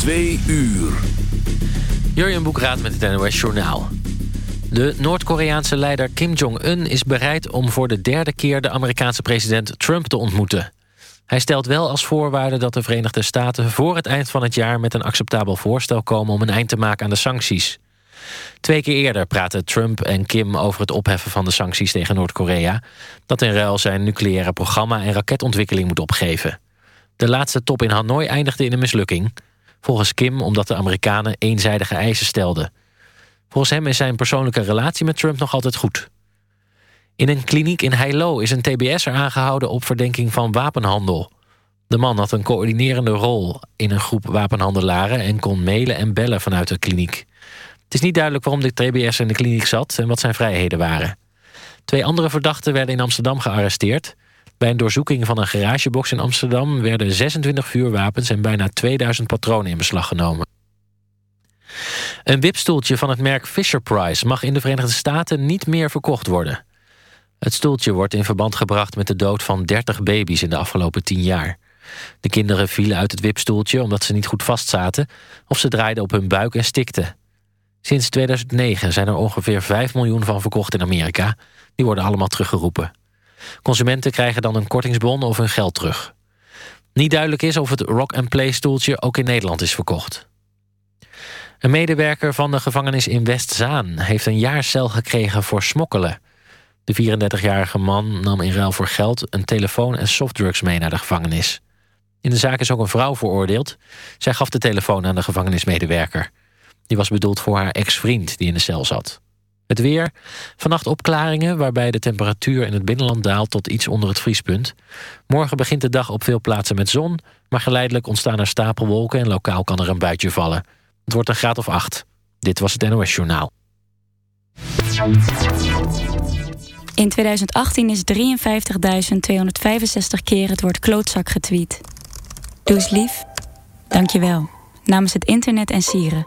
Twee uur. Jurjen Boekraat met het NOS Journaal. De Noord-Koreaanse leider Kim Jong-un is bereid om voor de derde keer... de Amerikaanse president Trump te ontmoeten. Hij stelt wel als voorwaarde dat de Verenigde Staten... voor het eind van het jaar met een acceptabel voorstel komen... om een eind te maken aan de sancties. Twee keer eerder praten Trump en Kim over het opheffen van de sancties tegen Noord-Korea... dat in ruil zijn nucleaire programma en raketontwikkeling moet opgeven. De laatste top in Hanoi eindigde in een mislukking... Volgens Kim omdat de Amerikanen eenzijdige eisen stelden. Volgens hem is zijn persoonlijke relatie met Trump nog altijd goed. In een kliniek in Heilo is een TBS'er aangehouden op verdenking van wapenhandel. De man had een coördinerende rol in een groep wapenhandelaren... en kon mailen en bellen vanuit de kliniek. Het is niet duidelijk waarom de TBS in de kliniek zat... en wat zijn vrijheden waren. Twee andere verdachten werden in Amsterdam gearresteerd. Bij een doorzoeking van een garagebox in Amsterdam... werden 26 vuurwapens en bijna 2000 patronen in beslag genomen. Een wipstoeltje van het merk Fisher-Price... mag in de Verenigde Staten niet meer verkocht worden. Het stoeltje wordt in verband gebracht met de dood van 30 baby's... in de afgelopen 10 jaar. De kinderen vielen uit het wipstoeltje omdat ze niet goed vastzaten... of ze draaiden op hun buik en stikten. Sinds 2009 zijn er ongeveer 5 miljoen van verkocht in Amerika. Die worden allemaal teruggeroepen. Consumenten krijgen dan een kortingsbon of hun geld terug. Niet duidelijk is of het rock-and-play stoeltje ook in Nederland is verkocht. Een medewerker van de gevangenis in Westzaan heeft een jaar cel gekregen voor smokkelen. De 34-jarige man nam in ruil voor geld een telefoon en softdrugs mee naar de gevangenis. In de zaak is ook een vrouw veroordeeld. Zij gaf de telefoon aan de gevangenismedewerker. Die was bedoeld voor haar ex-vriend die in de cel zat. Het weer. Vannacht opklaringen waarbij de temperatuur in het binnenland daalt tot iets onder het vriespunt. Morgen begint de dag op veel plaatsen met zon, maar geleidelijk ontstaan er stapelwolken en lokaal kan er een buitje vallen. Het wordt een graad of acht. Dit was het NOS Journaal. In 2018 is 53.265 keer het woord klootzak getweet. Doe eens lief. Dank je wel. Namens het internet en sieren.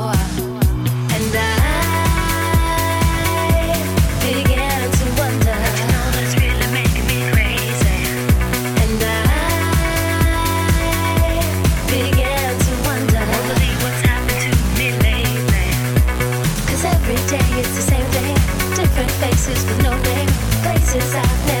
Places I've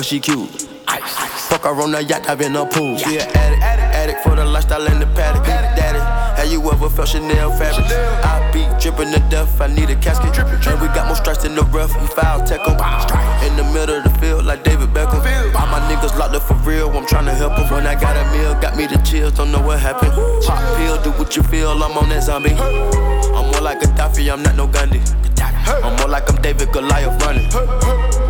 cause she cute. Fuck her on the yacht, I've been a pool. She an addict, addict for the lifestyle in the paddock. Daddy, have you ever felt Chanel fabric? I be dripping to death, I need a casket. And we got more strikes in the rough, we foul tech em. In the middle of the field, like David Beckham. All my niggas locked up for real, I'm tryna help them. When I got a meal, got me the chills, don't know what happened. Pop pill, do what you feel, I'm on that zombie. I'm more like a Daffy, I'm not no Gundy. I'm more like I'm David Goliath running.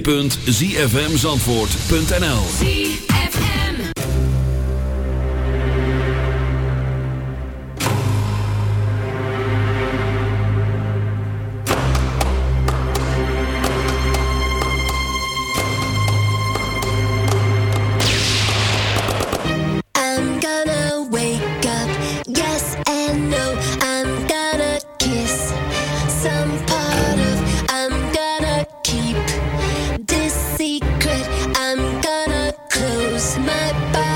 www.zfmzandvoort.nl I'm gonna close my eyes.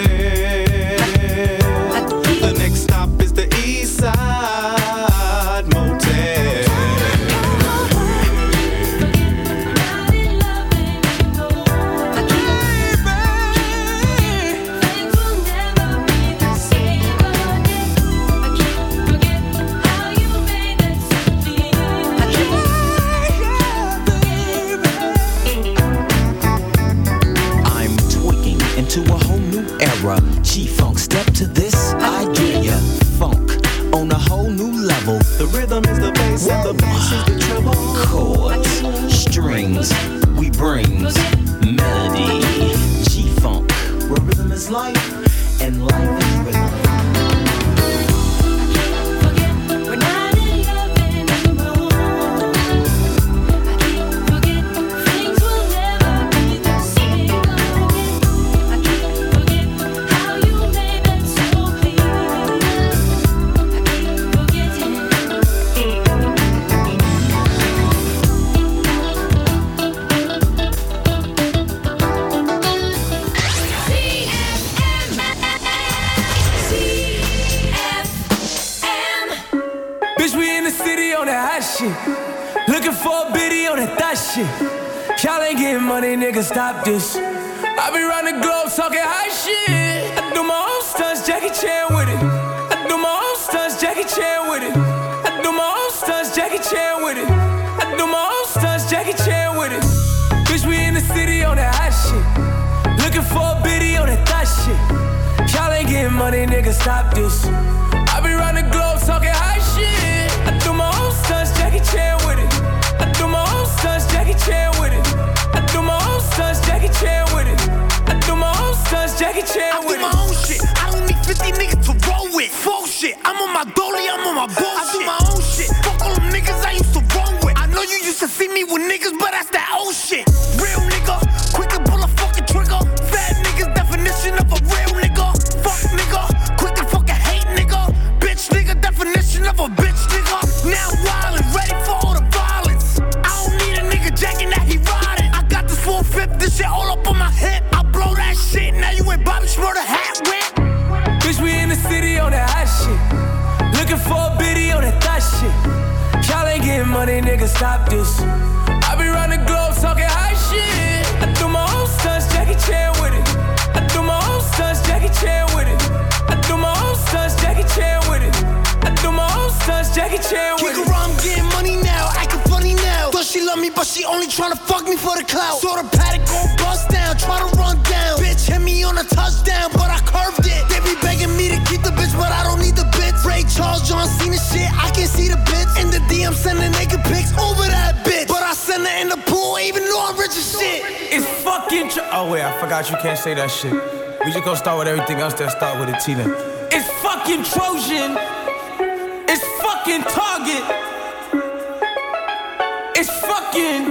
focus. fucking tr- Oh, wait, I forgot you can't say that shit. We just gonna start with everything else that start with a T then. It's fucking Trojan. It's fucking Target. It's fucking.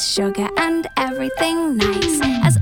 Sugar, and everything nice. As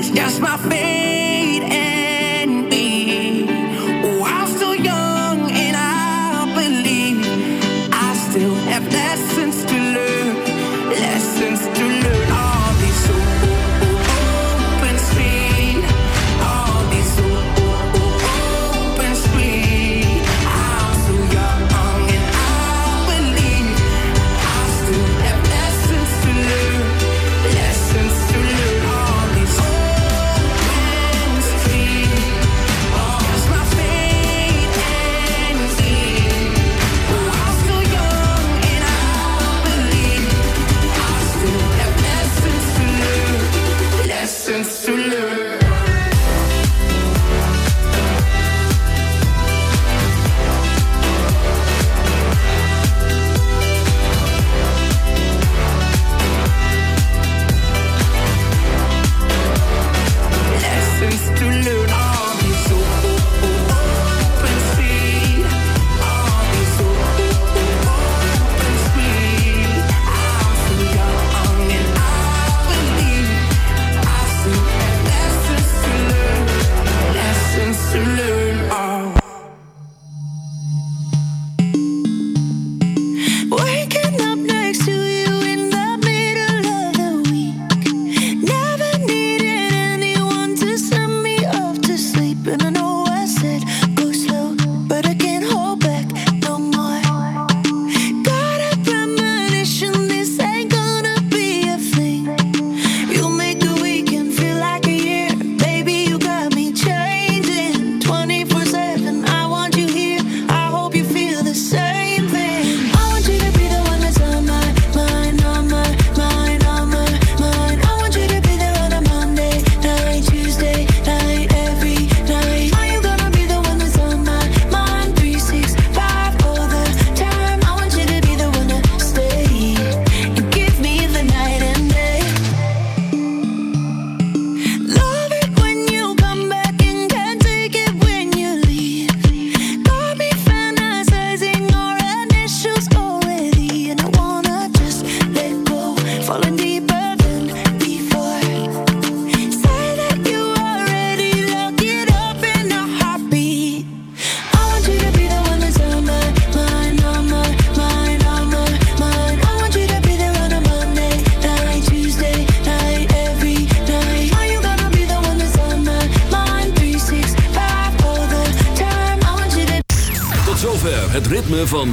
It's just my face.